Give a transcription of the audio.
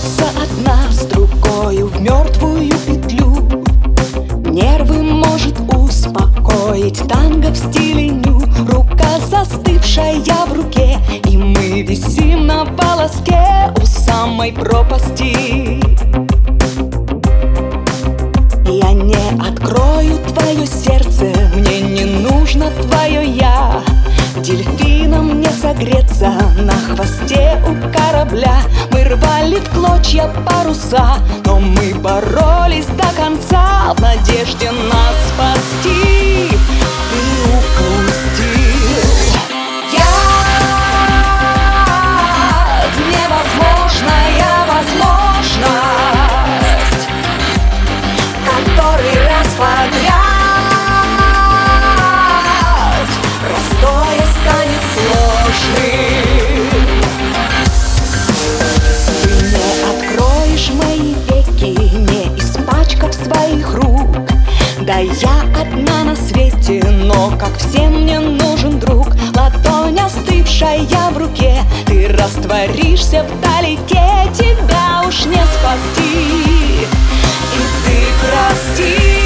Вьются одна с другою в мертвую петлю. Нервы может успокоить танго в стиле ню. Рука застывшая в руке И мы висим на волоске у самой пропасти. Я не открою твое сердце Мне не нужно твое я Дельфином не согреться На хвосте у корабля Мы рвали в клочья паруса, но мы боролись до конца В надежде нас спасти я одна на свете Но, как всем мне нужен друг Ладонь остывшая в руке Ты растворишься вдалеке Тебя уж не спасти. И ты прости.